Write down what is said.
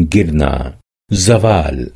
गिरना जवाल